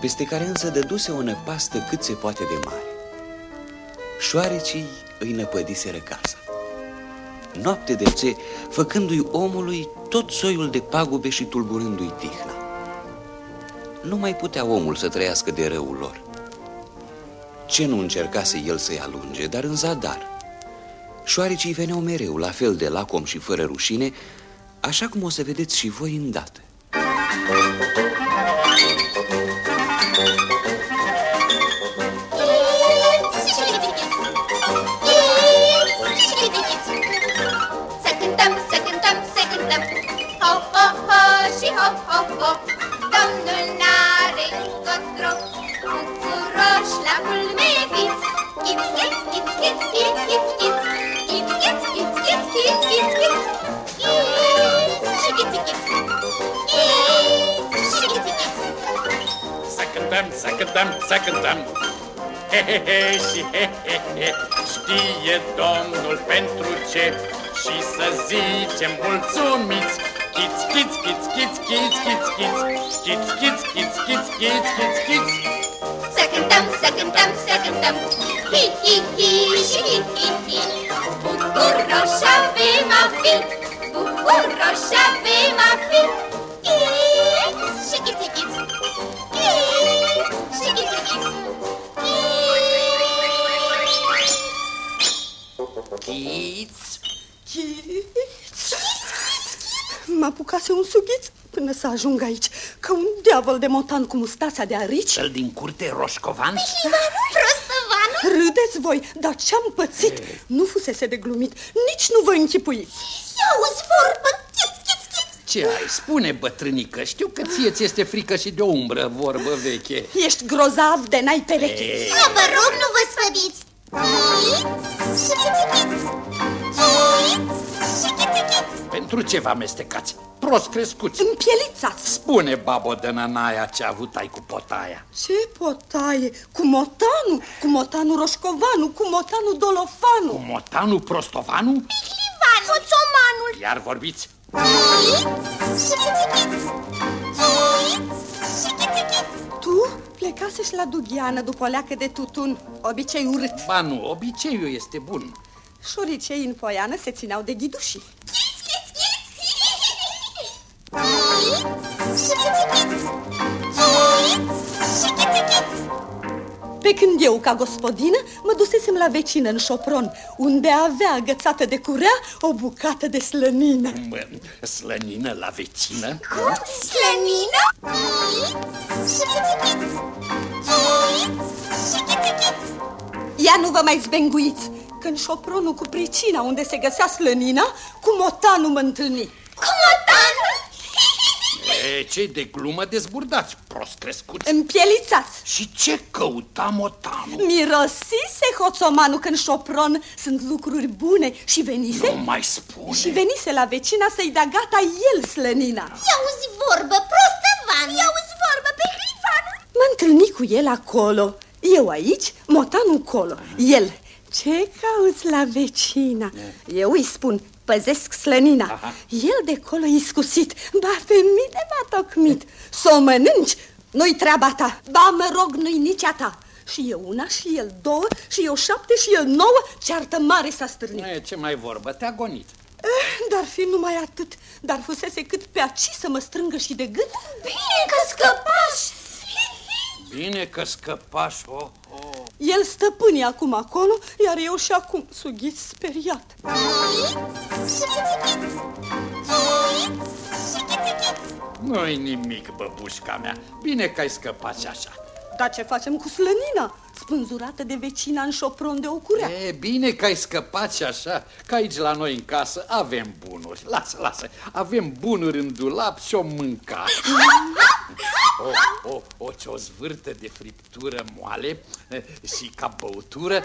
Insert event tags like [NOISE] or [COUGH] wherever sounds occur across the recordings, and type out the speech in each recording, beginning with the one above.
peste care însă dăduse o năpastă cât se poate de mare. Șoarecii îi năpădiseră casa. Noapte de ce, făcându-i omului tot soiul de pagube și tulburându-i tihna. Nu mai putea omul să trăiască de răul lor. Ce nu încercase el să-i alunge, dar în zadar. Șoarecii veneau mereu, la fel de lacom și fără rușine, așa cum o să vedeți și voi îndată. Să și ho, ho, ho Domnul n-are încotro. Bucuroși la culme fiți Ghiț, ghiț, ghiț, ghiț, ghiț, ghiț, ghiț Ghiț, ghiț, ghiț, ghiț, ghiț, ghiț, ghiț Ghiț și ghiț, ghiț Ghiț și ghiț, ghiț Să cântăm, să cântăm, să cântăm. He, he, he și he, he, he. Știe Domnul pentru ce? Și să zicem mulțumiți Chiți, chiți, chiți, chiți, chiți, chiți, chiți Chiți, chiți, chiți, chiți, chiți, chiți, chiți Să cântăm, să cântăm, să cântăm Hi, hi, hi și hi, hi, hi Bucuroși avem a fi Bucuroși avem a fi Ghiț și ghiț, ghiț Ghiț și ghiț, ghiț Chiți, Mă apucase un sughiț până să ajung aici Ca un diavol de motan cu mustața de arici. Cel din curte roșcovan? Prostăvanul Râdeți voi, dar ce-am pățit? Nu fusese de glumit, nici nu vă închipuiți Ia-uzi vorbă Ghiț, ghiț, ghiț Ce ai? Spune, bătrânică, știu că ție ți este frică și de o umbră, vorbă veche. Ești grozav de n-ai pereche Ei, Ia vă rog, nu vă sfădiți. Ghiț și ghiț, ghiț Ghiț și ghiț, ghiț pentru ce vă amestecați? Prost crescuți. Împielițați Spune, babo de nănaia, ce a avut ai cu potaia. Ce potaie? Cu motanu, cu motanu roșcovanu, cu motanu dolofanu Cu motanul prostovanu? Livan, hoțomanul Iar vorbiți? Ghiț și ghiț, ghiț Ghiț și ghiț, ghiț Tu plecasești la Dughiană după o leacă de tutun Obicei urât Ba nu, obiceiul este bun. Șoricei în poiană se țineau de ghidușii Ghiț, ghiț, ghiț Ghiț și ghiț, ghiț Ghiț și ghiț, ghiț Pe când eu, ca gospodină, mă dusesem la vecină în șopron Unde avea agățată de curea o bucată de slănină Mă, Slănină la vecină? Cum? Slănină? Ghiț și ghiț, ghiț Ghiț și ghiț, ghiț Ia nu vă mai zbenguiți că în șopronul cu pricina unde se găsea slănina Cu motanul mă întâlni Cu motanul? E, ce de glumă dezburdați, prost crescuți. Împielițați Și ce căuta motanul? Mirosise hoțomanul că în șopron sunt lucruri bune Și venise Nu mai spune. Și venise la vecina să-i dea gata el slănina Ia-uzi vorbă, prostă van Ia-uzi vorbă pe clifanul Mă întâlni cu el acolo Eu aici, motanul colo El, ce cauți la vecina? Eu îi spun, păzesc slănina. Aha. El de colo iscusit. Ba, pe mine m-a tocmit Să o mănânci, nu-i treaba ta. Ba, mă rog, nu-i nici a ta. Și eu una, și el două, și eu șapte, și el nouă. Ceartă mare s-a stârnit. E, ce mai vorbă, te-a gonit. Eh, Dar fi numai atât. Dar fusese cât pe aci să mă strângă și de gât. Bine că scăpași Bine că scăpași, oh, oh. El stăpâni acum acolo Iar eu și acum sughiți speriat Și ghiț, ghiț Ghiț și ghiț, ghiț Nu-i nimic, băbușca mea. Bine că ai scăpat și așa. Dar ce facem cu slănina? Spânzurată de vecina în șopron de o curea E, bine că ai scăpat și așa, că aici la noi în casă avem bunuri. Lasă, lasă, avem bunuri în dulap și o mânca. [LAUGHS] O, o, o, ce o zvârtă de friptură moale eh, și ca băutură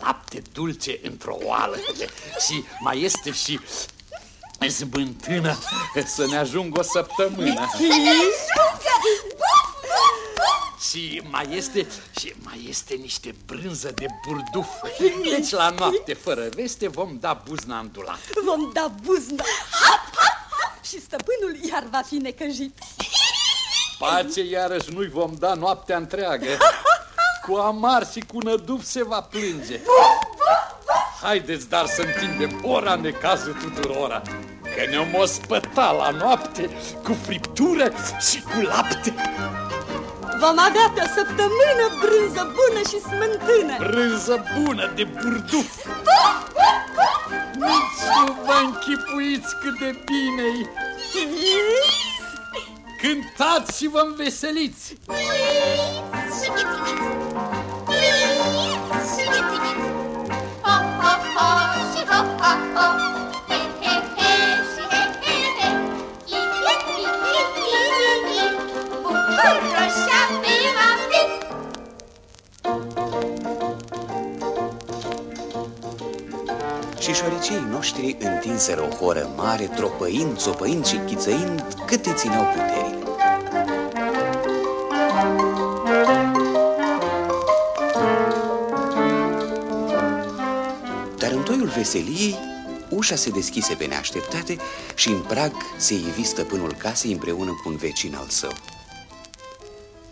lapte dulce într-o oală. Și mai este și zbântână să ne ajungă o săptămână. Și mai este, și mai este niște brânză de burduf. Deci la noapte, fără veste, vom da buzna în dulap. Vom da buzna Hap, hap, hap. Și stăpânul iar va fi necăjit Pace iarăși nu-i vom da noaptea întreagă. Cu amar și cu năduf se va plânge. Haideți dar să întindem ora necazul tuturora, că ne-om ospăta la noapte cu friptură și cu lapte. Vom avea pe o săptămână brânză bună și smântână. Brânză bună de burduf. [LAUGHS] Nici nu vă închipuiți cât de bine [LAUGHS] Cântați și vă înveseliți! Și șoricei noștri întinseră o horă mare, tropăind, țopăind și chițăind cât îi țineau puterile. Dar în toiul veseliei, ușa se deschise pe neașteptate și în prag se ivi stăpânul casei împreună cu un vecin al său.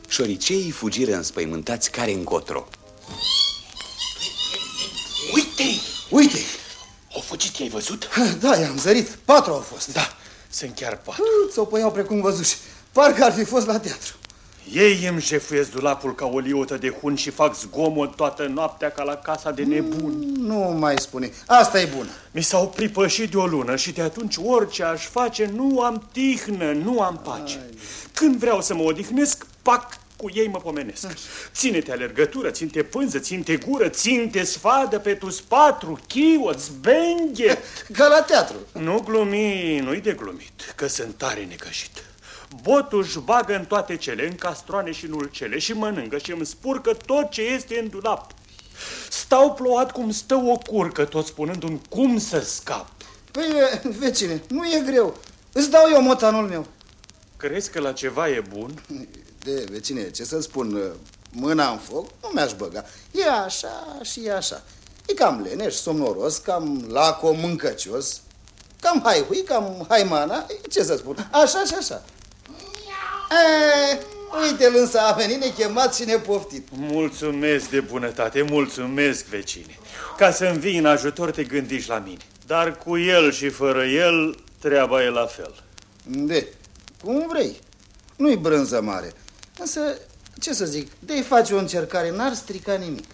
Șoriceii fugiră înspăimântați care încotro. Uite! Uite! Au fugit, i-ai văzut? Da, i-am zărit. Patru au fost. Da, sunt chiar patru. Țopăiau precum văzuși. Parcă ar fi fost la teatru. Ei îmi șefuiesc dulapul ca o liotă de hun și fac zgomot toată noaptea ca la casa de nebuni. Nu mai spune. Asta e bună. Mi s-au pripășit de o lună și de atunci orice aș face, nu am tihnă, nu am pace. Când vreau să mă odihnesc, pac, cu ei mă pomenesc. Ține-te alergătură, ține-te pânză, ține-te gură, ține-te sfadă pe tu patru, chiot, zbenghe. Ca la [LAUGHS] teatru. Nu glumi, nu-i de glumit, că sunt tare necășit. Botul își bagă în toate cele, în castroane și în ulcele și mănâncă și îmi spurcă tot ce este în dulap. Stau plouat cum stă o curcă, tot spunându-mi cum să scap. Păi, vecine, nu e greu. Îți dau eu motanul meu. Crezi că la ceva e bun? [LAUGHS] De, vecine, ce să spun, mâna în foc nu mi-aș băga. E așa și e așa. E cam leneș, somnoros, cam laco, mâncăcios, cam haihui, cam haimana, ce să spun, așa și așa. E, uite-l însă a venit nechemat și nepoftit. Mulțumesc de bunătate, mulțumesc, vecine. Ca să-mi vii în ajutor, te gândiși la mine. Dar cu el și fără el, treaba e la fel. De, cum vrei. Nu-i brânză mare. Însă, ce să zic, de-i face o încercare, n-ar strica nimic.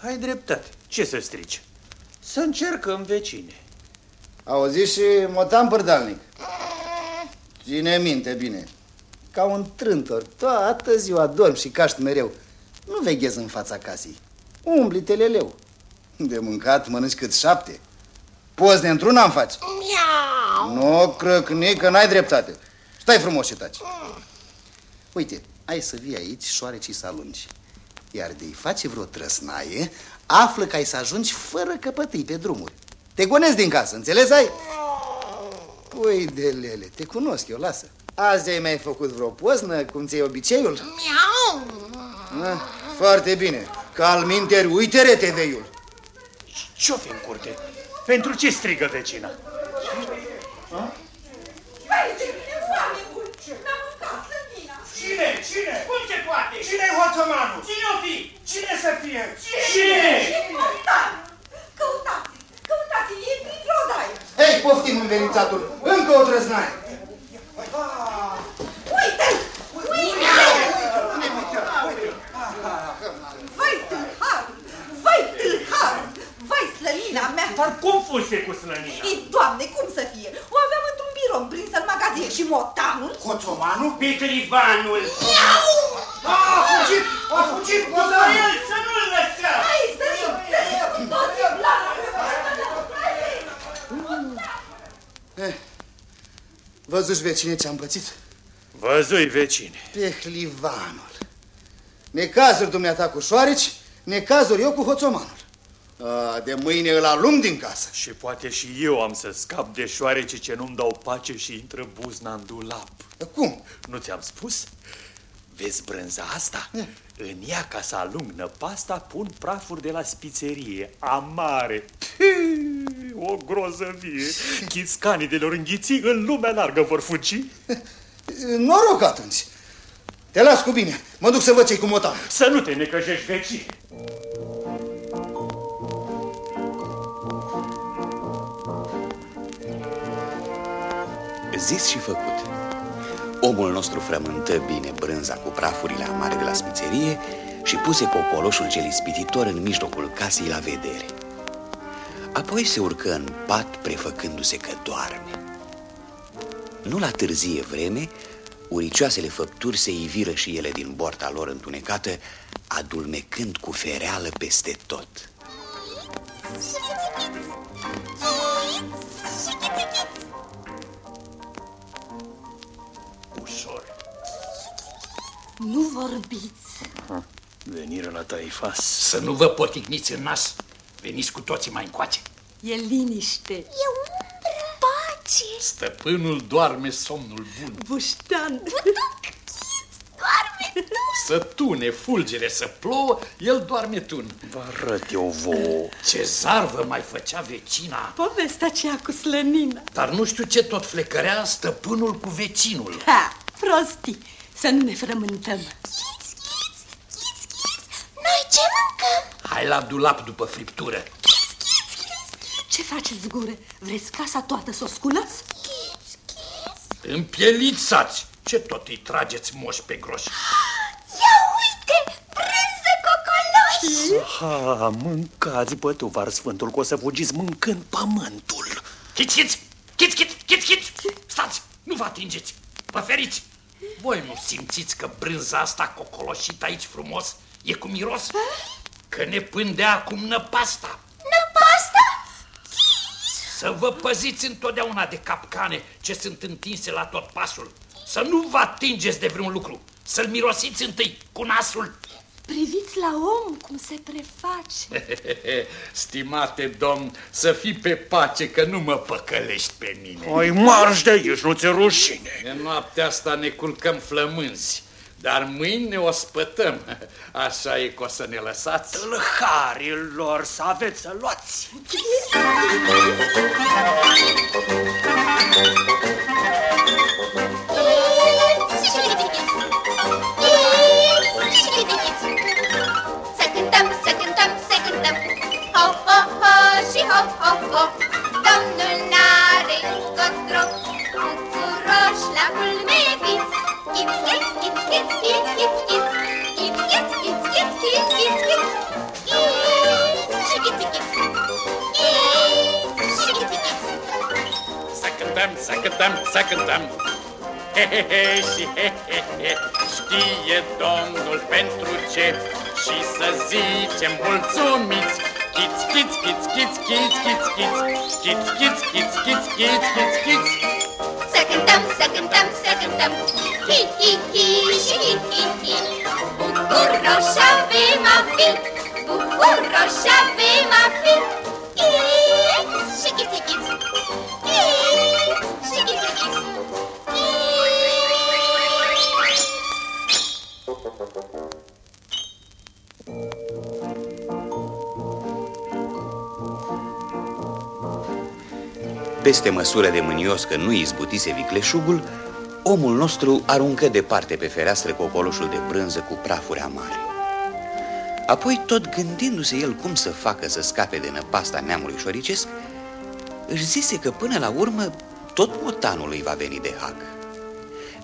Ai dreptate. Ce să strici? Să încercăm, vecine. Auzi și motan părdalnic. Ține minte bine. Ca un trântor, toată ziua dorm și caști mereu. Nu veghezi în fața casei. Umbli teleleu. De mâncat mănânci cât șapte. Poți de într-una am faci. Miau. Nu crăcni că n-ai dreptate. Stai frumos și taci. Uite, ai să vii aici șoarecii să alungi. Iar de-i face vreo trăsnaie, află că ai să ajungi fără căpătâi pe drumuri. Te gonezi din casă, înțeles ai? Păi de lele, te cunosc eu, lasă. Azi ai mai făcut vreo poznă, cum ți-ai obiceiul? Miau. Ah, foarte bine. Cal minteri, uite reteveiul. Ce-o fi în curte? Pentru ce strigă vecina? Cine? Cine? Cum se poate? Cine-i hoțomanul? Cine o fi? Cine să fie? Cine? Montan! Căutați! Căutați-l! E prin rodaie! Hei, poftim învelițatul, încă o trăznaie. Uite-l! Uite-l! Vai, tâlhar! Vai, tâlhar! Vai, slănina mea! Dar cum fuse cu slănina? Ei, doamne, cum să fie? O aveam într-un birou prins în magazin și motanul? Hoțomanul? Petrivanul! Miau! A fugit! A fugit! El să nu-l lăsăm! Hai, sărim! Sărim cu toții la... Eh, Văzuși, vecine, ce-am pățit? Văzui, vecine. Pe hlivanul. Necazuri dumneata cu șoareci, necazuri eu cu hoțomanul. A, de mâine îl alung din casă. Și poate și eu am să scap de șoarece ce nu-mi dau pace și intră buzna în dulap. Cum? Nu ți-am spus? Vezi brânza asta? În ea, ca să alung năpasta, pun prafuri de la spițerie, amare. Pii, o grozăvie. Chiscanii de lor înghiți în lumea largă vor fugi. [LAUGHS] Noroc atunci. Te las cu bine. Mă duc să văd ce-i cu motan. Să nu te necăjești vecii. Zis și făcut. Omul nostru frământă bine brânza cu prafurile amare de la smițerie și puse cocoloșul cel ispititor în mijlocul casei la vedere. Apoi se urcă în pat prefăcându-se că doarme. Nu la târzie vreme, uricioasele făpturi se iviră și ele din borta lor întunecată, adulmecând cu fereală peste tot. Ușor. Nu vorbiți. Veniră la taifas. Să nu vă poticniți în nas. Veniți cu toții mai încoace. E liniște. E umbră. Pace. Stăpânul doarme somnul bun. Buștean. Doarme tu. Să tune fulgere, să plouă, el doarme tun. Vă arăt eu vouă. Ce zarvă mai făcea vecina. Povestea aceea cu slănina. Dar nu știu ce tot flecărea stăpânul cu vecinul. Ha, prostii. Să nu ne frământăm. Noi ce mâncăm? Hai la dulap după friptură. Ce faceți, gură? Vreți casa toată să o sculați? Împielițați! Ce tot îi trageți moși pe groș? [GASPS] Ia uite, brânză cocoloș. Ha, mâncați, bătuvar sfântul, că o să fugiți mâncând pământul. Chiți, chiți! Chiți, chiți, chiți, chiți! Stați! Nu vă atingeți! Vă feriți! Voi nu simțiți că brânza asta cocoloșită aici frumos e cu miros? Că ne pândea acum năpasta. Năpasta? Să vă păziți întotdeauna de capcane ce sunt întinse la tot pasul. Să nu vă atingeți de vreun lucru. Să-l mirosiți întâi cu nasul. Priviți la om cum se preface. [LAUGHS] Stimate domn, să fii pe pace că nu mă păcălești pe mine. Ai marș de aici, nu ți rușine. În noaptea asta ne culcăm flămânzi, dar mâine ne o spătăm. [LAUGHS] Așa e că o să ne lăsați. Tâlharilor, să aveți să luați. Și ho, ho, ho Domnul n-are încotro. Bucuroși la culme fiți Ghiț, ghiț, ghiț, ghiț, ghiț, ghiț, ghiț Ghiț, ghiț, ghiț, ghiț, ghiț, ghiț, ghiț Ghiț și ghiț, ghiț Ghiț și ghiț, ghiț Să cântăm, să cântăm, să cântăm. He, he, he și he, he, he. Știe Domnul pentru ce? Și să zicem mulțumiți Chiți, chiți, chiți, chiți, chiți, chiți, chiți Chiți, chiți, chiți, chiți, chiți, chiți, chiți Să cântăm, să cântăm, să cântăm Hi, hi, hi și hi, hi, hi Bucuroși avem a fi Bucuroși avem a fi Ghiț și ghiț, Peste măsură de mânios că nu izbutise vicleșugul, omul nostru aruncă departe pe fereastră cocoloșul de brânză cu prafuri amare. Apoi, tot gândindu-se el cum să facă să scape de năpasta neamului șoricesc, își zise că până la urmă tot motanul îi va veni de hac.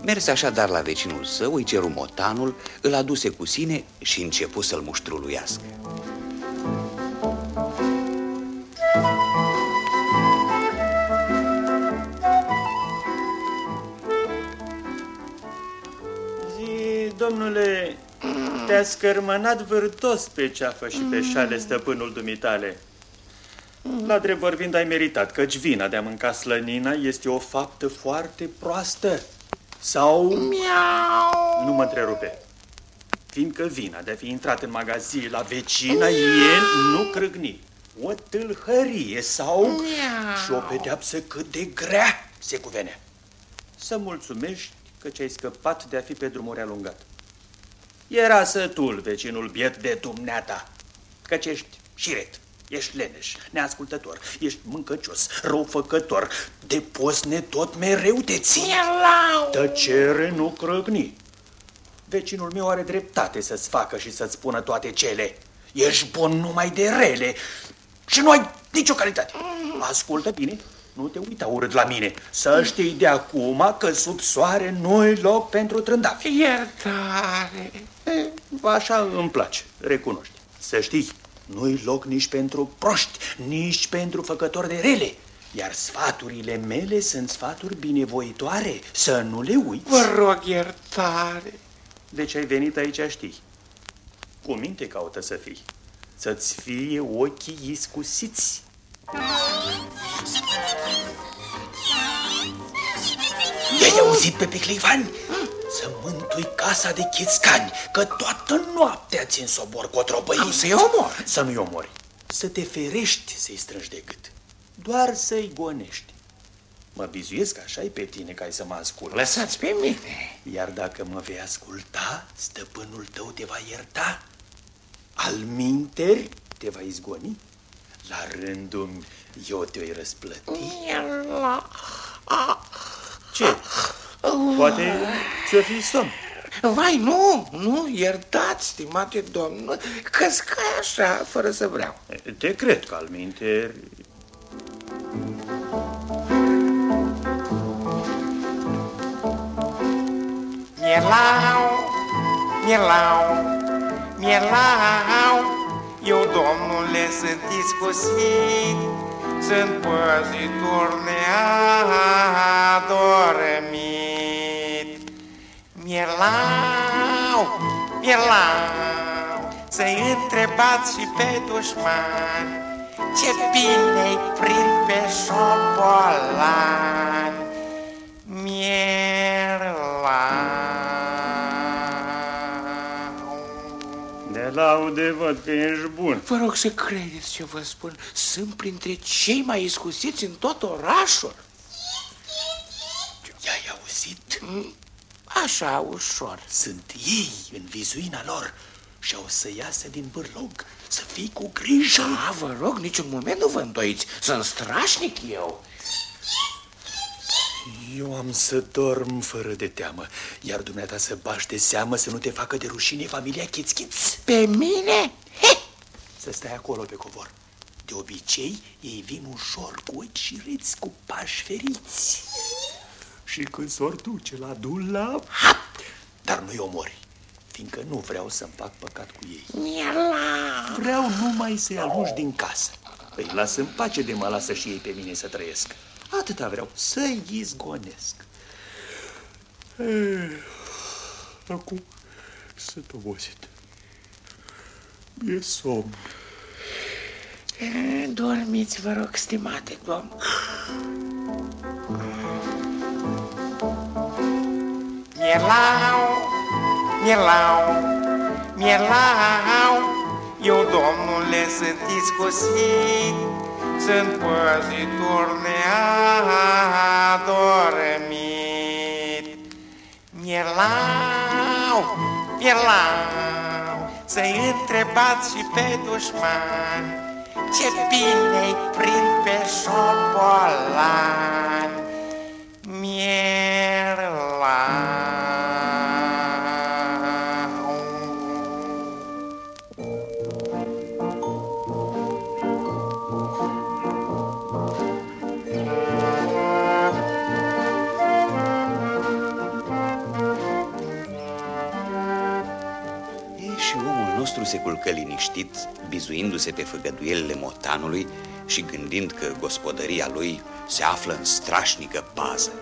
Merse așadar la vecinul său, îi ceru motanul, îl aduse cu sine și începu să-l muștruluiască. Domnule, te-a scărmănat vârtos pe ceafă și pe șale stăpânul dumitale. La drept vorbind ai meritat, căci vina de a mânca slănina este o faptă foarte proastă. Sau... Miau! Nu mă întrerupe. Fiindcă vina de a fi intrat în magazin la vecina e nu crâgni. O tâlhărie sau și o pedeapsă cât de grea se cuvene. Să mulțumești că ți-ai scăpat de a fi pe drumuri alungat. Era sătul vecinul biet de dumneata, căci ești șiret, ești leneș, neascultător, ești mâncăcios, răufăcător, de posne tot mereu te ții. Tăcere nu crăgni. Vecinul meu are dreptate să-ți facă și să-ți spună toate cele. Ești bun numai de rele și nu ai nicio calitate. Ascultă bine, nu te uita urât la mine. Să știi de acum că sub soare nu-i loc pentru trândafi. Iertare. E, așa îmi place, recunoști. Să știi, nu-i loc nici pentru proști, nici pentru făcători de rele. Iar sfaturile mele sunt sfaturi binevoitoare, să nu le uiți. Vă rog iertare. De ce ai venit aici știi. Cu minte caută să fii. Să-ți fie ochii iscusiți. I-ai auzit pe Picleivan? Să mântui casa de chițcani, că toată noaptea țin sobor cu o tropăie. Am să-i omor. Să nu-i omori. Să te ferești să-i strângi de gât. Doar să-i gonești. Mă bizuiesc așa pe tine ca să mă ascult. Lăsați pe mine. Iar dacă mă vei asculta, stăpânul tău te va ierta. Al minteri te va izgoni. La rândul eu te-o răsplăti. La... A... Ce? Poate să fii somn. Vai, nu, nu, iertați, stimate domn, că scai așa, fără să vreau. Te cred că al minteri... Mielau, mielau, mielau, eu, domnule, sunt iscusit, sunt păzitor neadormit. Mielau, mielau, să-i întrebați și pe dușman, ce bine-i prind pe șobolan. Mielau. Laude văd că ești bun. Vă rog să credeți ce vă spun. Sunt printre cei mai iscusiți în tot orașul. I-ai auzit? Așa, ușor. Sunt ei în vizuina lor și au să iasă din bârlog. Să fii cu grijă. Da, vă rog, niciun moment nu vă îndoiți. Sunt strașnic eu. Eu am să dorm fără de teamă, iar dumneata să bași de seamă să nu te facă de rușine familia Chițchiț. Pe mine? He! Să stai acolo pe covor. De obicei, ei vin ușor cu ochi și reți cu pași feriți. Și când s-or duce la dulap... Ha! Dar nu-i omori, fiindcă nu vreau să-mi fac păcat cu ei. Miela! Vreau numai să-i alungi din casă. Îi las în pace de mă lasă și ei pe mine să trăiesc. Atâta vreau, să-i izgonesc. Eh, Acum sunt obosit. E somn. E, Dormiți, vă rog, stimate domn. Mielau, mielau, mielau, eu, domnule, sunt iscusit, sunt păzitor neadormit. Mielau, mielau, să-i întrebați și pe dușman, ce bine-i prind pe șobolan. Mielau. Se culcă liniștit, bizuindu-se pe făgăduielile motanului și gândind că gospodăria lui se află în strașnică pază.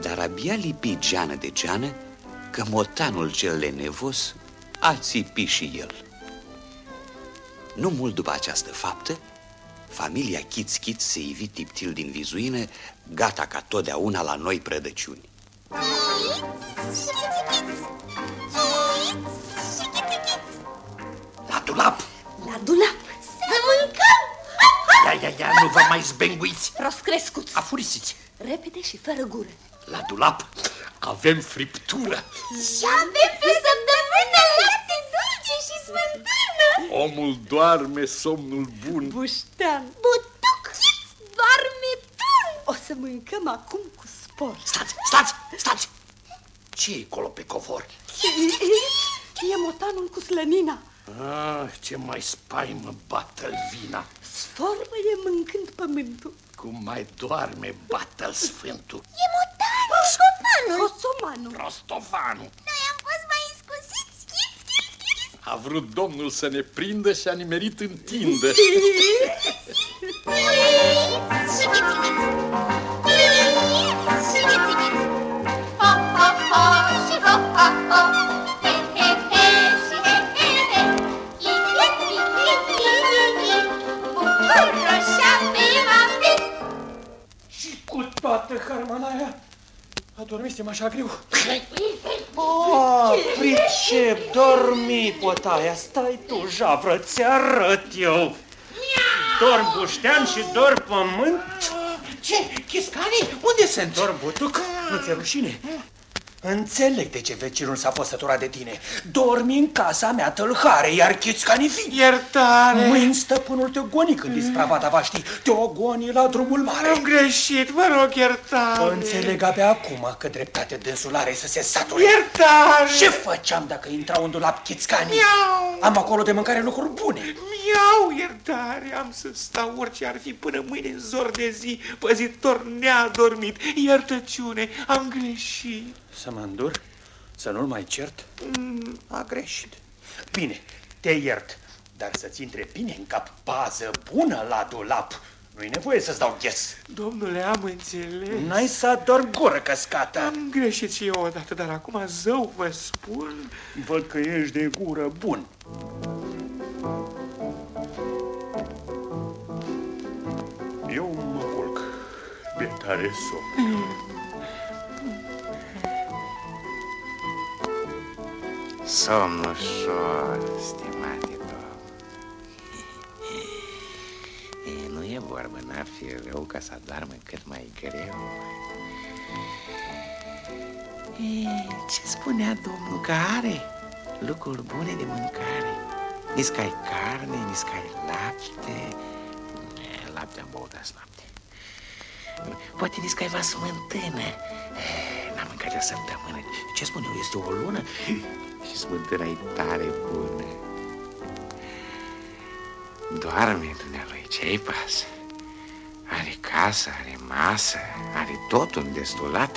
Dar abia lipi geană de geană că motanul cel lenevos a țipi și el. Nu mult după această faptă, familia Chiț-Chiț se ivi tiptil din vizuină, gata ca totdeauna la noi prădăciuni. La Ia, ia, ia, nu vă mai zbenguiți! Roscrescuți. Afurisiți! Repede și fără gură. La dulap avem friptură! Și avem pe săptămână lapte dulce și smântână! Omul doarme somnul bun. Buștean. Butuc! Doarme tun! O să mâncăm acum cu spor. Stați, stați, stați! ce e acolo pe covor? E motanul cu slănina. Ah, ce mai spaimă bată-l vina. Sformăie mâncând pământul. Cum mai doarme bată-l sfântul. E motanul, șofanul. Cosomanul. Rostovanul. Noi am fost mai iscusiți. Schiț, schiț, schiț. A vrut domnul să ne prindă și a nimerit în tindă. Ho, ho, ho, și ho, ho, ho. Toată harmanaia adormisem așa greu. Oh, pricep, dormi, potaia, stai tu, javră, ți-arăt eu. Dor buștean și dor pământ, Ce? Chiscanii? Unde sunt? dor butuc, nu ți-e rușine? Înțeleg de ce vecinul s-a fost săturat de tine. Dormi în casa mea tâlhare, iar chiscanii fi. Iertare! Mâini stăpânul te goni când isprava ta va ști. Te-o goni la drumul mare. Am greșit, vă rog iertare! Înțeleg abia acum că dreptate dânsul are să se sature. Iertare! Ce făceam dacă intrau în dulap chițcanii? Miau! Am acolo de mâncare lucruri bune. Miau, iertare! Am să stau orice ar fi până mâine în zor de zi, păzitor neadormit. Iertăciune, am greșit. Să mă îndur? Să nu-l mai cert? Mm, a greșit. Bine, te iert, dar să-ți intre bine în cap pază bună la dulap. Nu-i nevoie să-ți dau ghes. Domnule, am înțeles. N-ai să ador gură căscată. Am greșit și eu odată, dar acum zău vă spun... Văd că ești de gură bun. Eu mă culc. De tare somn. Somn ușor, stimate domn. E, nu e vorba, n-ar fi rău ca să adoarmă cât mai greu. E, ce spunea domnul că are lucruri bune de mâncare? Niscai carne, niscai lapte. E, lapte am băut azi lapte. Poate niscai va smântână. E, N-am mâncat de o săptămână. Ce spun eu, este o lună? Și smântâna e tare bună. Doarme dumnealui, ce-i pasă? Are casă, are masă, are tot un destulat.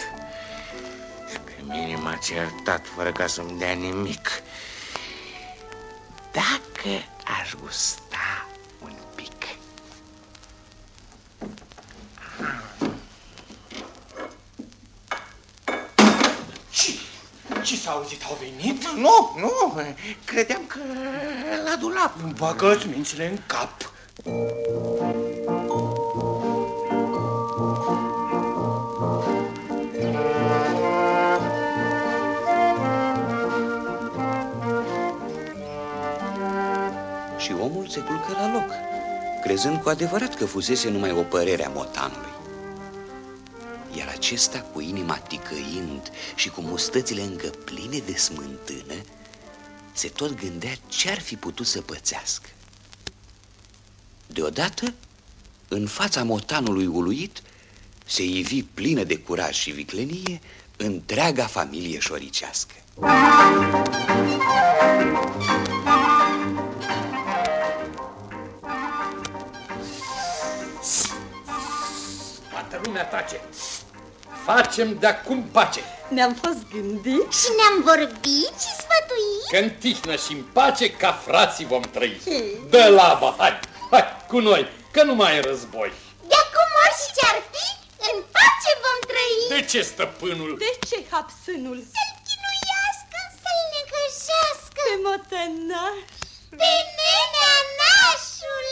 Și pe mine m-a certat fără ca să-mi dea nimic. Dacă aș gusta s-a auzit? Au venit? Nu, nu, credeam că la dulap. Bagă-ți mințile în cap. Și omul se culcă la loc, crezând cu adevărat că fusese numai o părere a motanului. Iar acesta, cu inima ticăind și cu mustățile încă pline de smântână, se tot gândea ce-ar fi putut să pățească. Deodată, în fața motanului uluit, se ivi plină de curaj și viclenie întreaga familie șoricească. Toată lumea tace. Facem de acum pace. Ne-am fost gândit Și ne-am vorbit și sfătuit. Că în tihnă și în pace ca frații vom trăi. Dă laba, hai, hai, cu noi, că nu mai e război. De acum orice ce-ar fi, în pace vom trăi. De ce stăpânul? De ce hapsânul? Să-l chinuiască, să-l necăjească. Pe motănaș Pe nenea nașul.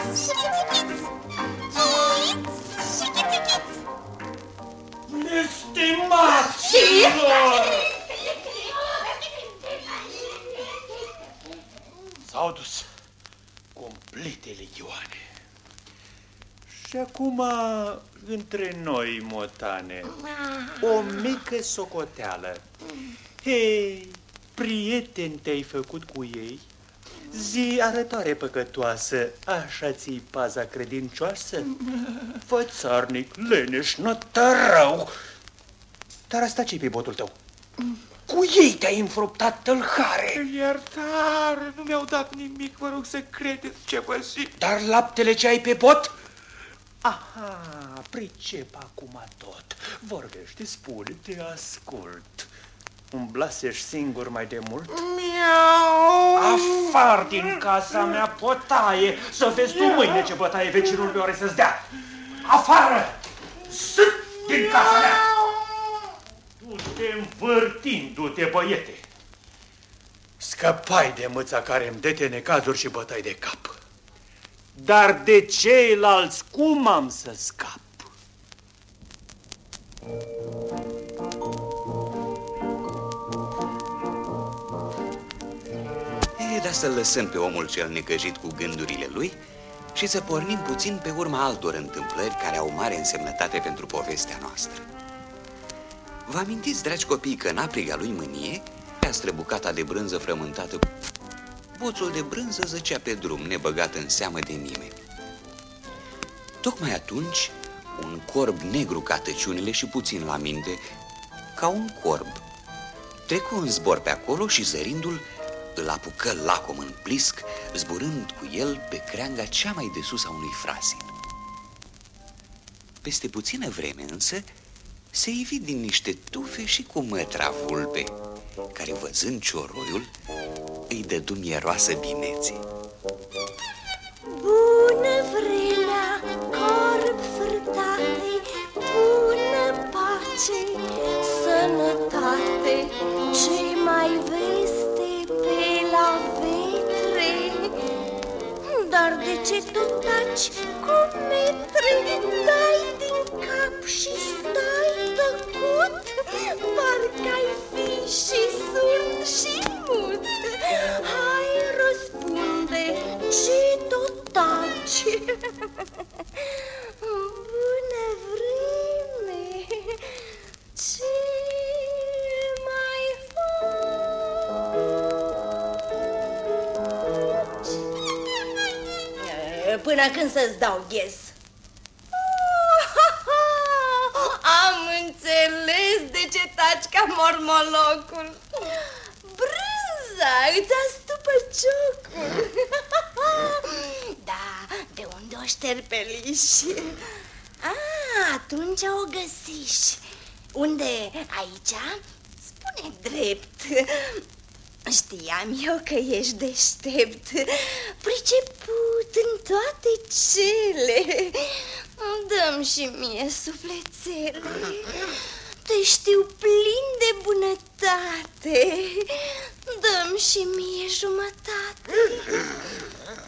Chiți și chiți-chiți. Chiți și chiți-chiți. Estimaților! S-au dus complete legioane. Și acum, între noi, motane, o mică socoteală. Hei, prieten te-ai făcut cu ei? Zi arătare păcătoasă, așa ți paza credincioasă? [LAUGHS] Fățarnic, leneș, nătărău, Dar asta ce pe botul tău? Cu ei te-ai înfruptat tâlhare. Iertare, nu mi-au dat nimic, vă rog să credeți ce păsit. Dar laptele ce ai pe bot? Aha, pricep acum tot. Vorbește, spune, te ascult. Umblasești singur mai de mult? Miau! Afar din casa mea, potaie! Să vezi tu mâine ce bătaie vecinul meu are să-ți dea! Afară! Sunt din casa mea! Du-te învârtindu-te, băiete! Scăpai de mâța care îmi dete necazuri și bătai de cap. Dar de ceilalți cum am să scap? E, dar să-l lăsăm pe omul cel necăjit cu gândurile lui și să pornim puțin pe urma altor întâmplări care au mare însemnătate pentru povestea noastră. Vă amintiți, dragi copii, că în apriga lui mânie, pe străbucata de brânză frământată, boțul de brânză zăcea pe drum, nebăgat în seamă de nimeni. Tocmai atunci, un corb negru ca tăciunile și puțin la minte, ca un corb, trecu în zbor pe acolo și zărindu-l, îl apucă lacom în plisc, zburând cu el pe creanga cea mai de sus a unui frasin. Peste puțină vreme însă, se ivi din niște tufe și cu mătra vulpe, care văzând cioroiul, îi dădu mieroasă binețe. De ce tot taci cu metre, dai din cap și stai tăcut? Parcă-ai Până când să-ți dau ghes. [LAUGHS] Am înțeles de ce taci ca mormolocul. Brânza îți astupă ciocul. [LAUGHS] Da, de unde o șterpeliși? Ah, atunci o găsiși. Unde? Aici? Spune drept. Știam eu că ești deștept, priceput în toate cele. Dăm și mie sufletele. Te știu plin de bunătate. Dăm și mie jumătate.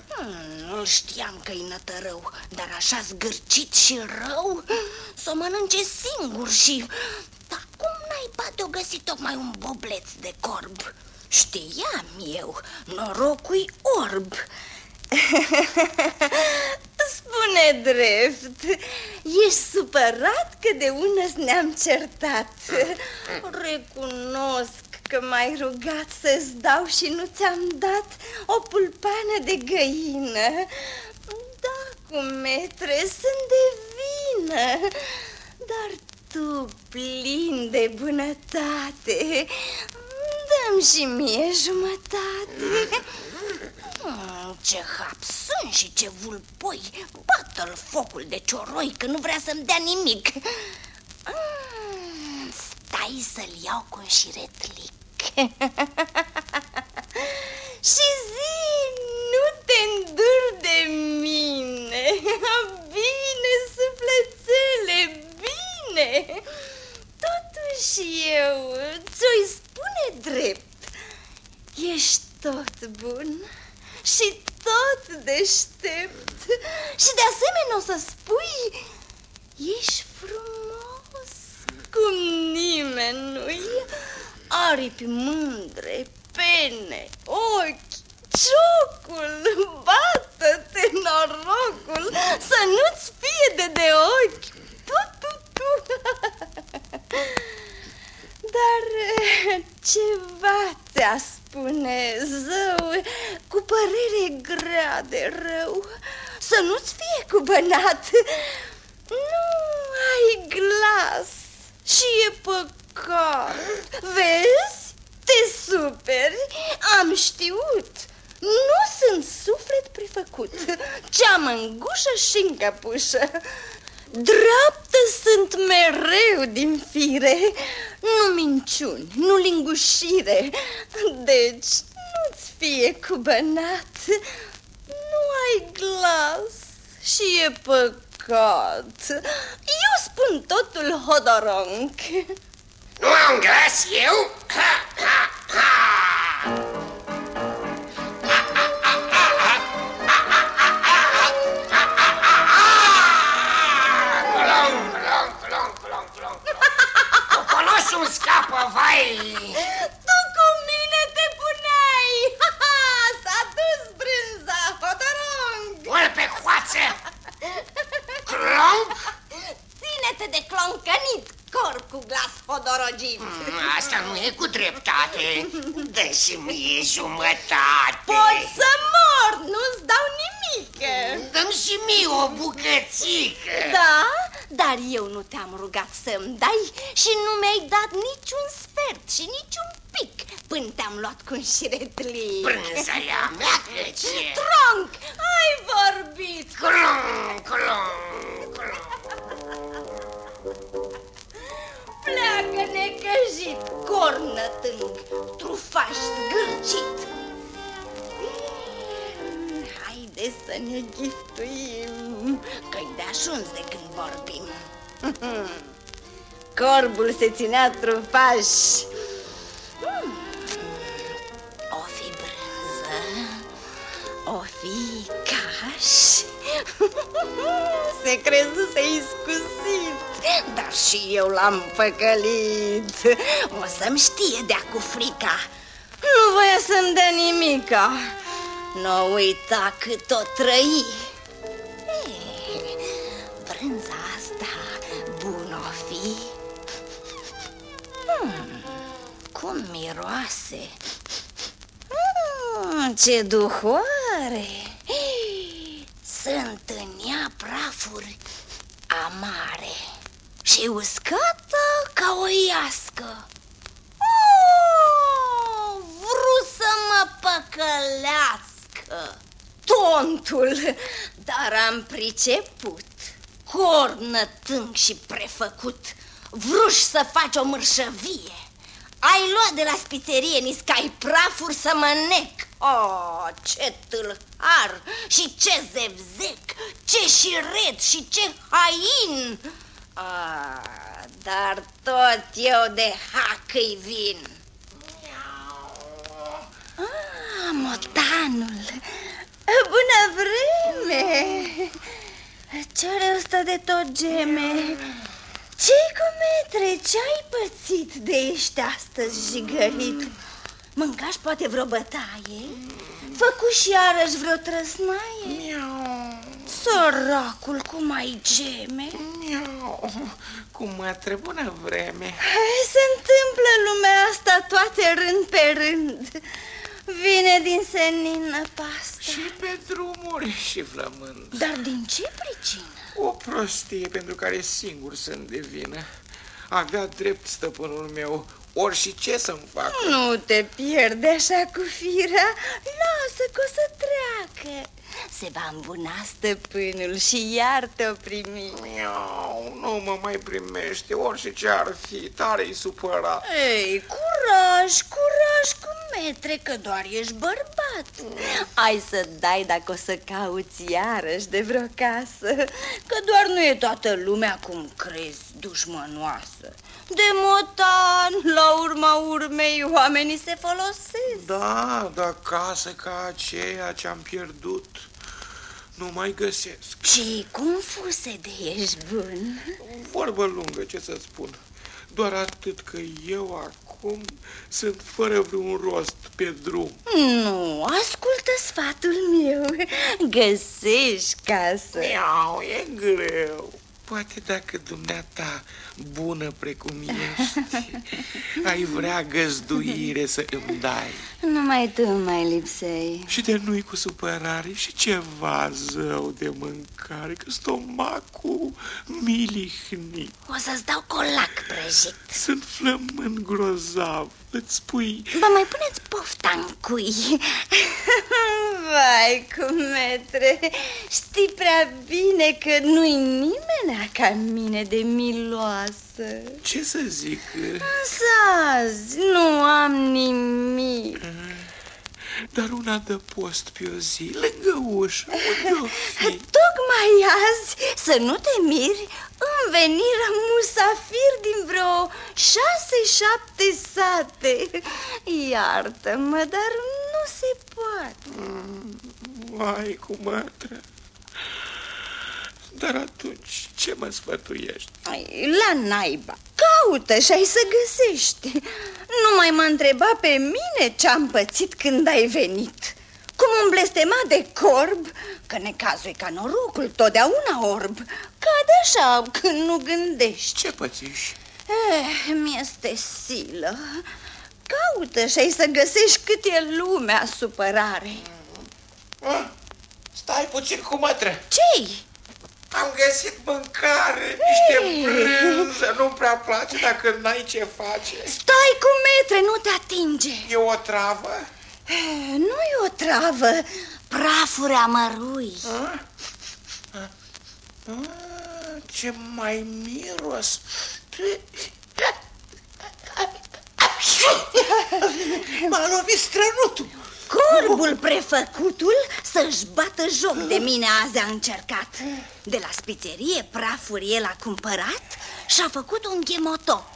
Hmm, nu știam că e nătărău, dar așa zgârcit și rău Să o mănânce singur și... Dar cum n-ai de-o găsit tocmai un bobleț de corb? Știam eu, norocul orb. [LAUGHS] Spune drept, ești supărat că de ună ne-am certat. Recunosc că m-ai rugat să-ți dau și nu ți-am dat o pulpană de găină. Da, cu metre, sunt de vină Dar tu, plin de bunătate, dăm și mie jumătate. Hmm, ce hap sunt și ce vulpoi. Bată-l focul de cioroi că nu vrea să-mi dea nimic. Hmm, Stai să-l iau cu un șiretlic. [LAUGHS] Și zi, nu te îndur de mine. [LAUGHS] Bine, sufletele, bine Totuși eu ți-o spune drept. Ești tot bun și tot deștept. Și de asemenea o să spui Ești frumos cum nimeni nu-i Aripi mândre, pene, ochi, ciocul Bată-te norocul. Să nu-ți păcănat. Nu ai glas și e păcat. Vezi? Te superi? Am știut. Nu sunt suflet prefăcut. Ceam în și în căpușă. Dreaptă sunt mereu din fire Nu minciuni, nu lingușire Deci nu-ți fie cubănat Nu ai glas și e păcat. Eu spun totul hodoronc. Nu am glas eu? Ha, ha, ha! [LAUGHS] Coconoșul scapă, vai! Tu cu mine te puneai! S-a dus brânza, hotorong! Ori pe hoață! Clonc? Ține-te de cloncănit, corp cu glas hodorogit! Mm, Asta nu e cu dreptate. Dă și mie jumătate. Poți să mor, nu-ți dau nimic! Dăm și mie o bucățică. Da, dar eu nu te-am rugat să-mi dai și nu mi-ai dat niciun sfert și niciun pic până te-am luat cu un șiretlic. Brânza e a mea, căci e. Tronc, ai vorbit! Clonc, clonc, clonc. Pleacă necăjit, cornă tâng, trufaș zgârcit. Haide să ne giftuim, că-i de ajuns de când vorbim. Corbul se ținea trufaș. Hmm. [LAUGHS] Se crezuse iscusit, dar și eu l-am păcălit. O să-mi știe de cu frica. Nu voia să-mi dea nimica. Nu uita cât o trăi. Ei, Brânza asta bună o fi. Hmm, cum miroase. Hmm, ce duhoare! Sunt în ea prafuri amare și uscată ca o iască. Oh, vrut să mă păcălească, tontul, dar am priceput. Cornă tâng și prefăcut, vruși să faci o mărșăvie. Ai luat de la spițerie niscai prafuri să mă nec. Oh, ce tâlhar și ce zevzec, ce șiret și ce hain. Ah, dar tot eu de hac îi vin. Ah, motanul, bună vreme! Ce ăsta de tot geme? Ce-i cu metre? Ce-ai pățit de ești astăzi jigărit? Mâncași poate vreo bătaie? Făcu și iarăși vreo trăsnaie? Săracul, cum ai geme? Miau, cum mă bună vreme. Hai, se întâmplă lumea asta toate rând pe rând. Vine din senină pasta. Și pe drumuri și flămând. Dar din ce pricină? O prostie pentru care singur sunt de vină. Avea drept stăpânul meu, ori și ce să-mi fac? Nu te pierde așa cu firea, lasă că o să treacă. Se va îmbuna stăpânul și iar te-o primi. Miau, nu mă mai primește, orice ce ar fi, tare-i supărat. Ei, curaj, curaj cu metre, că doar ești bărbat. Ai să dai dacă o să cauți iarăși de vreo casă, că doar nu e toată lumea cum crezi, dușmănoasă. De motan, la urma urmei, oamenii se folosesc. Da, dar casă ca aceea ce-am pierdut, nu mai găsesc. Și cum fuse de ești bun? Vorbă lungă, ce să spun. Doar atât că eu acum sunt fără vreun rost pe drum. Nu, ascultă sfatul meu. Găsești casă. Miau, e greu. Poate dacă dumneata, bună precum ești, ai vrea găzduire să îmi dai. Numai tu mai lipsei. Și de nu-i cu supărare și ceva zău de mâncare, că stomacul milihnit. O să-ți dau colac prăjit. Sunt flămând grozav. Îți spui... Ba, mai puneți pofta în cui. [LAUGHS] Vai, cu metre, știi prea bine că nu-i nimeni ca mine de miloasă. Ce să zic? Însă azi nu am nimic. Dar una de post pe o zi, lângă ușă, unde fi? [LAUGHS] Tocmai azi, să nu te miri, îmi veniră musafir din vreo șase-șapte sate. Iartă-mă, dar nu se poate. Vai, cu mătră. Dar atunci, ce mă sfătuiești? Ai, la naiba, caută și ai să găsești. Nu mai mă întreba pe mine ce-am pățit când ai venit. Cum un blestemat de corb, că necazul e ca norocul, totdeauna orb. Cade așa când nu gândești. Ce pățiși? Eh, mi-este silă. Caută și ai să găsești cât e lumea supărare. Ah, stai puțin cu mătră. Ce-i? Am găsit mâncare, niște brânză, nu-mi prea place dacă n-ai ce face. Stai cu metre, nu te atinge. E o travă? Eh, Nu e o travă, prafuri amărui. Ah, ce mai miros. M-a lovit strănutul. Corbul prefăcutul să-și bată joc de mine azi a încercat. De la spițerie prafuri el a cumpărat și a făcut un chemotoc.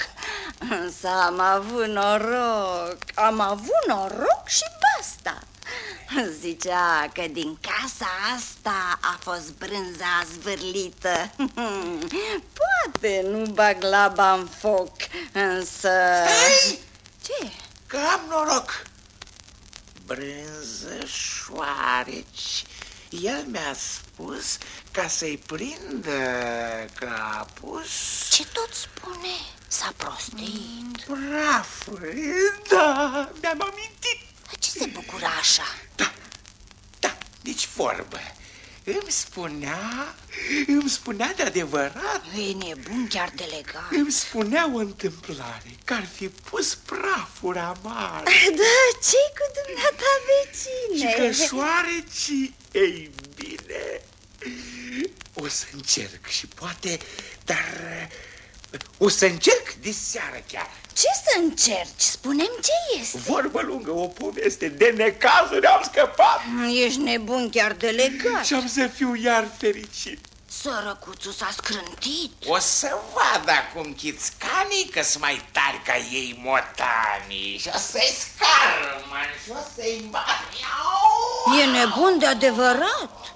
Însă am avut noroc, am avut noroc și basta. Zicea că din casa asta a fost brânza zvârlită. [LAUGHS] Poate nu bag laba în foc, însă... Stai! Ce? Că am noroc. Brânză șoareci. El mi-a spus ca să-i prindă capus... Ce tot spune? S-a prostit. Prafuri, da, mi-am amintit. Ce se bucura așa? Da, da, nici vorbă. Îmi spunea, îmi spunea de adevărat. E nebun chiar de legat. Îmi spunea o întâmplare, că ar fi pus prafuri amare. [LAUGHS] Da, ce cu dumneata vecine? Și că șoarecii, ei bine, o să încerc și poate, dar o să încerc de seară chiar. Ce să încerci? Spunem ce este. Vorbă lungă, o poveste de necazuri am scăpat. Ești nebun chiar de legat. Și am să fiu iar fericit. Sărăcuțul s-a scrântit. O să vad acum chițcanii că sunt mai tari ca ei motanii Și o să-i scarmă și o să-i bat E nebun de adevărat.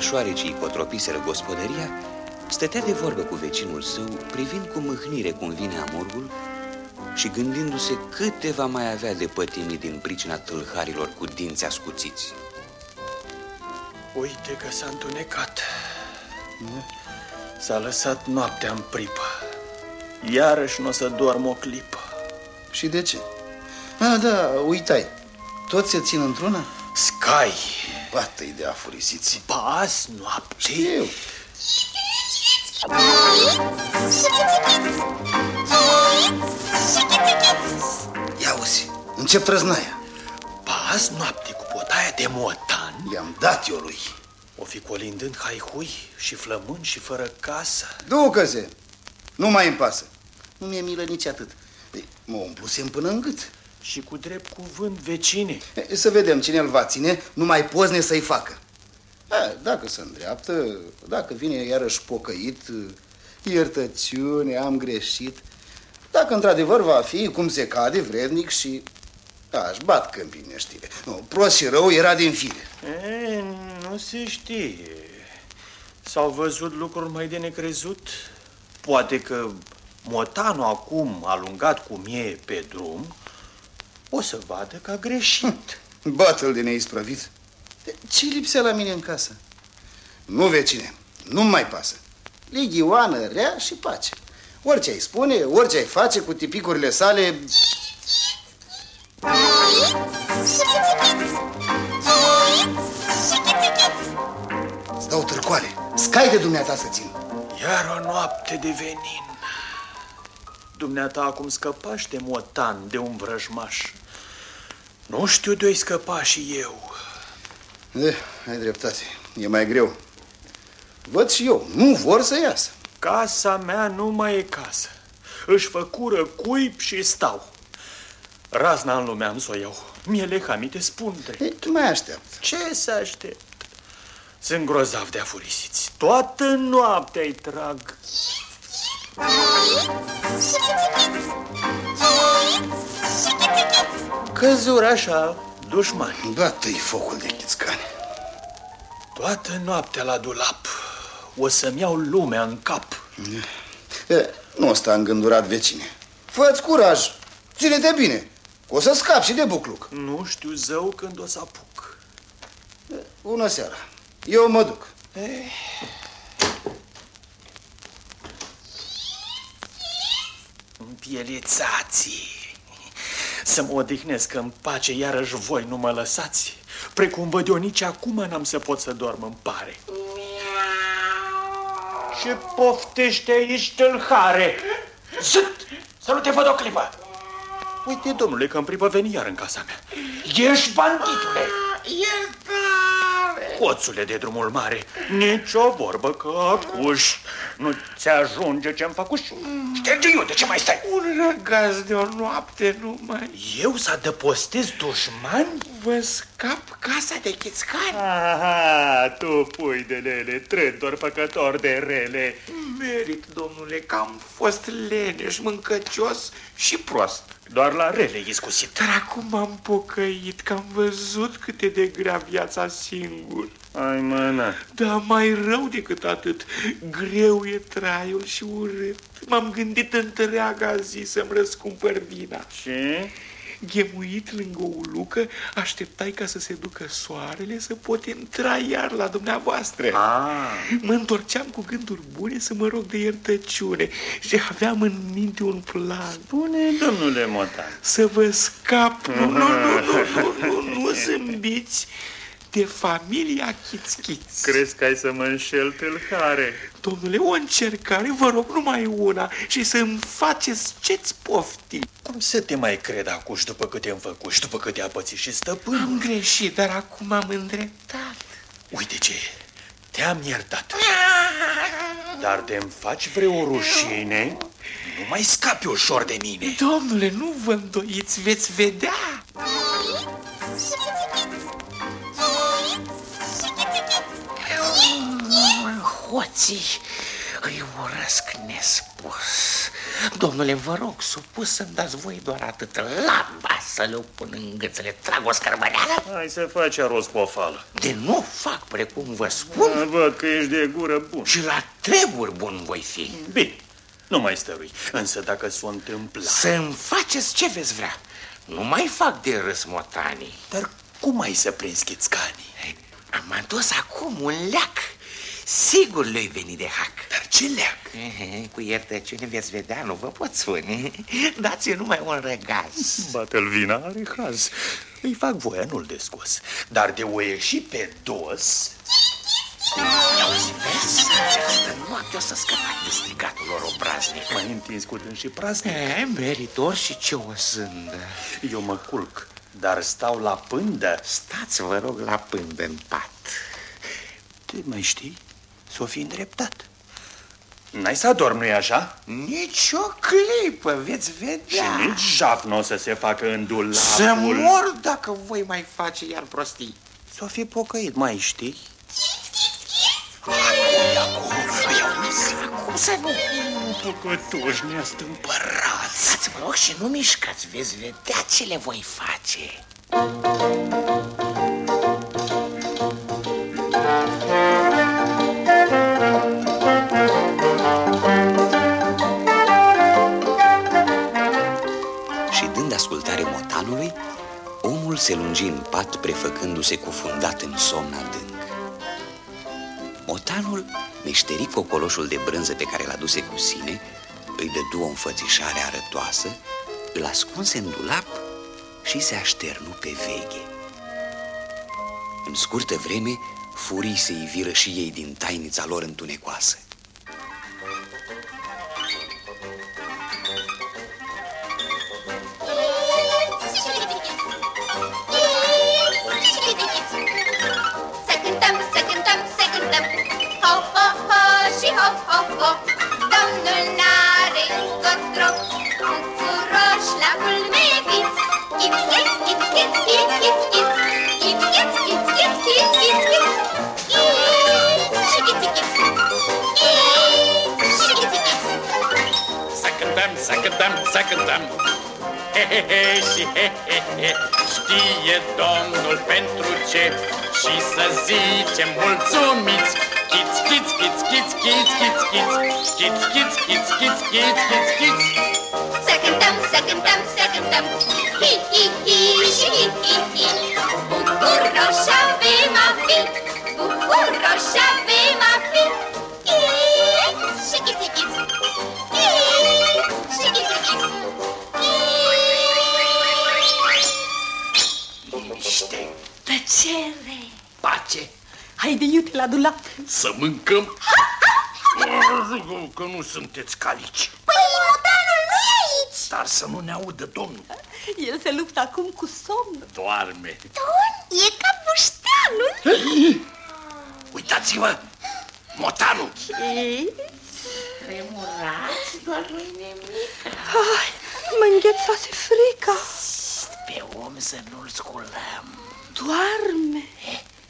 Șoarecii cotropiseră gospodăria stătea de vorbă cu vecinul său, privind cu mâhnire cum vine amurgul și gândindu-se câte va mai avea de pătimit din pricina tâlharilor cu dinți ascuțiți. Uite că s-a întunecat. S-a lăsat noaptea în pripă. Iarăși nu o să dorm o clipă. Și de ce? A, da, uitai. Toți se țin într-una? Scai! Bată-i de afurisiți. Pas noapte. Știu. Ia uzi, încep trăznaia. Pas noapte cu potaia de motan. I-am dat eu lui. O fi colindând haihui și flămând și fără casă. Ducă-se! Nu mai îmi pasă. Nu mi-e milă nici atât. Ei, Mă umplusem până în gât. Și cu drept cuvânt vecine. E, Să vedem cine îl va ține, numai pozne să-i facă. A, dacă se îndreaptă, dacă vine iarăși pocăit, iertăciune, am greșit. Dacă într-adevăr va fi cum se cade, vrednic și... Da, își bat câmpii neștire. Nu, prost și rău era din fire. E, nu se știe. S-au văzut lucruri mai de necrezut. Poate că motanul acum alungat cu mie pe drum o să vadă că a greșit. [LAUGHS] Bată-l de neisprăvit. Ce lipsea la mine în casă? Nu, vecine, nu mai pasă. Ligioană, rea și pace. Orice ai spune, orice ai face cu tipicurile sale... Îți dau târcoale. Scai de dumneata să țin. Iar o noapte de venin. Dumneata acum scăpași de motan, de un vrăjmaș. Nu știu de-o scăpa și eu. Eh, ai dreptate. E mai greu. Văd și eu. Nu vor să iasă. Casa mea nu mai e casă. Își făcură cuib și stau. Razna în lumea am să o iau. Mie lehamite spun drept. Ei, tu mai aștept. Ce să aștept? Sunt grozav de afurisiți. Toată noaptea îi trag. Căzuri așa, dușmani. Bată-i focul de chițcani. Toată noaptea la dulap. O să-mi iau lumea în cap. E, nu sta îngândurat, vecine. Fă-ți curaj. Ține-te bine. O să scap și de bucluc. Nu știu zău când o să apuc. Bună seara. Eu mă duc. Împielițații. Să mă odihnesc în pace, iarăși voi nu mă lăsați. Precum văd eu nici acum n-am să pot să dorm, îmi pare. Ce poftește aici tâlhare? Zât! Să nu te văd o clipă! Uite, domnule, că îmi pripăveni iar în casa mea. Ești banditule! Iertare! Coțule de drumul mare, nici o vorbă că acuș nu ți ajunge ce-am făcut. Șterge iute, ce mai stai? Un răgaz de o noapte numai. Eu să adăpostez dușmani? Vă scap casa de chițcani. Aha, tu pui de lele, trântor făcător de rele. Merit, domnule, că am fost leneș, mâncăcios și prost. Doar la rele iscusit. Dar acum am pocăit că am văzut cât e de grea viața singur. Ai mână. Da, mai rău decât atât. Greu e traiul și urât. M-am gândit întreaga zi să-mi răscumpăr vina. Ce? Ghemuit lângă o lucă, așteptai ca să se ducă soarele să pot intra iar la dumneavoastră. Ah. Mă întorceam cu gânduri bune să mă rog de iertăciune și aveam în minte un plan. Spune, domnule Motan. Să vă scap, nu, nu, nu, nu, nu, nu, nu zâmbiți, de familia Chițchiț. Crezi că ai să mă înșel tâlhare? Domnule, o încercare, vă rog, numai una și să-mi faceți ce-ți pofti. Cum să te mai cred acuși după cât te-am făcut și după cât te-a pățit și stăpân? Am greșit, dar acum am îndreptat. Uite ce e. Te-am iertat. Dar te-mi faci vreo rușine, nu mai scapi ușor de mine. Domnule, nu vă îndoiți, veți vedea. Hoții îi urăsc nespus. Domnule, vă rog, supus să-mi dați voi doar atât lamba să le pun în gâțele, trag o scărbăreală. Hai să faci aros pofală. De nu fac precum vă spun Da, Văd că ești de gură bun. și la treburi bun voi fi. Bine, nu mai stărui. Însă dacă s-o întâmpla... Să-mi faceți ce veți vrea. Nu mai fac de râs motanii. Dar cum ai să prinzi chițcanii? Am adus acum un leac. Sigur le-i veni de hac. Dar ce leac? Cu iertăciune veți vedea, nu vă pot spune. Dați-i numai un răgaz. Bate-l vina, are haz. Îi fac voia, nu-l descos. Dar de o ieși pe dos... Auzi, vezi? Această noapte o să scăpați de strigatul lor obraznic. Mai întins cu dâns și praznic. E, meritor și ce o zândă. Eu mă culc, dar stau la pândă. Stați, vă rog, la pândă în pat. Te mai știi? S-o fi îndreptat. N-ai să adorm, nu-i așa? Nici o clipă, veți vedea. Și nici jaf nu o să se facă în dulapul. Să mor dacă voi mai face iar prostii. S-o fi pocăit, mai știi? Cum să nu? Păcătoși neastâmpărați. Dați vă rog, și nu mișcați, veți vedea ce le voi face. Și dând ascultare motanului, omul se lungi în pat prefăcându-se cufundat în somn adânc. Motanul meșteri cocoloșul de brânză pe care l-a duse cu sine, îi dădu o înfățișare arătoasă, îl ascunse în dulap și se așternu pe veche. În scurtă vreme, furii se iviră și ei din tainița lor întunecoasă. Cântăm, să cântăm He, he, he și he, he, he Știe Domnul pentru ce? Și să zicem mulțumiți! Chiți, chiți, chiți, chiți, chiți, chiți, chiți! Chiți, chiți, chiți, chiți, chiți, chiți, chiți! Să cântăm, să cântăm, să cântăm! Hi, hi, hi și hi, hi, hi! Bucuroși avem a fi! Bucuroși avem la dulap. Să mâncăm Că nu sunteți calici Păi, motanul nu e aici Dar să nu ne audă domnul El se luptă acum cu somnul. Doarme Don, e ca bușteanul [GASPS] Uitați-vă Motanul tremurați, doar nu-i nimic. Ai, mă înghețase frica. Pe om să nu-l sculăm, Doarme.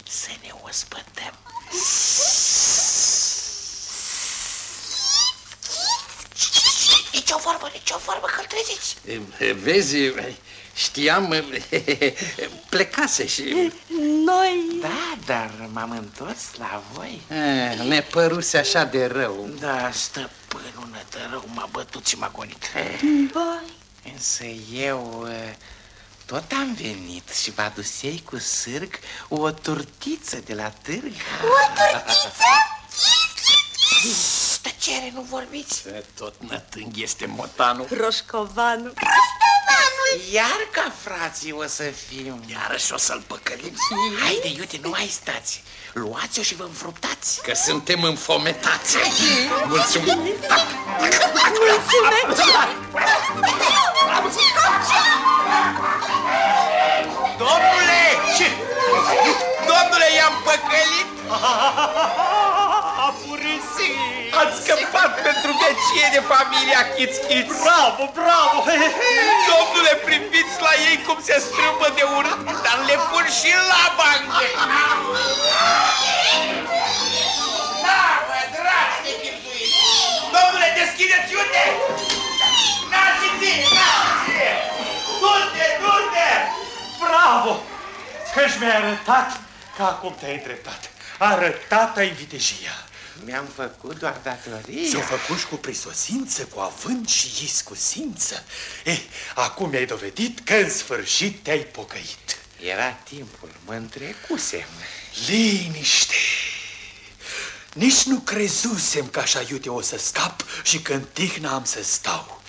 să ne ospătăm. Nici o vorbă, nici o vorbă, că-l treziți. vezi, știam, plecase și Noi... Da, dar m-am întors la voi. eh, ne păruse așa de rău. Da, stăpânul nătărău m-a bătut și m-a gonit. Vai, Însă eu eh, tot am venit și vă adusei cu sârg o turtiță de la târg. O turtiță? Tăcere, nu vorbiți. Tot nătâng este motanul. roșcovanul. Iar ca frații o să fim. Iarăși o să-l păcălim. Haide, iute, nu mai stați. Luați-o și vă înfruptați. Că suntem înfometați. Mulțumim. Domnule! Ce? Domnule, i-am păcălit? A furisit! Ați scăpat pentru vecie de familia Chiț-Chiț. Bravo, bravo! He, he, he. Domnule, priviți la ei cum se strâmbă de urât, dar le pun și la bancă. Na, mă, dragi de chipsuiți! Domnule, deschideți iute! N-ați zi, n-ați zi! Du-te, du-te! Bravo! Că-și mi-ai arătat că acum te-ai îndreptat. Arătat ai vitejia. Mi-am făcut doar datorie. Ți-o făcut și cu prisosință, cu avânt și iscusință. Eh, acum mi-ai dovedit că în sfârșit te-ai pocăit. Era timpul, mă întrecusem. Liniște! Nici nu crezusem că așa iute o să scap și că în tihna am să stau.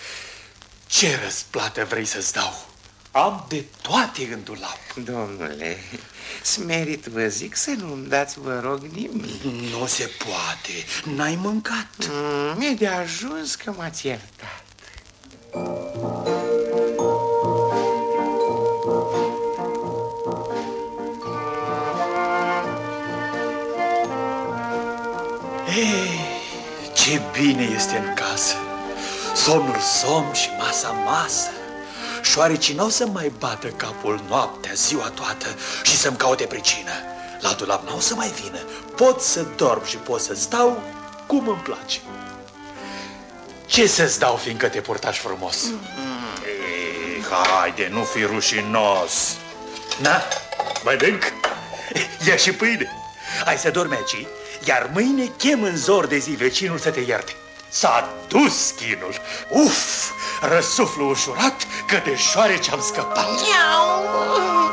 Ce răsplată vrei să-ți dau? Am de toate în dulap. Domnule, smerit vă zic să nu-mi dați, vă rog, nimic. Nu se poate, n-ai mâncat. Mm, Mi-e de ajuns că m-ați iertat. Ei, ce bine este în casă. Somnul somn și masa masă. Șoarecii n-au să mai bată capul noaptea, ziua toată și să-mi caute pricină. La dulap n-au să mai vină. Pot să dorm și pot să stau cum îmi place. Ce să-ți dau, fiindcă te purtași frumos? Mm, Haide, nu fi rușinos. Na, mănânc? Ia și pâine. Hai să dormi aici, iar mâine chem în zor de zi vecinul să te ierte. S-a dus chinul. Uf, răsuflu ușurat că de șoareci am scăpat. Miau!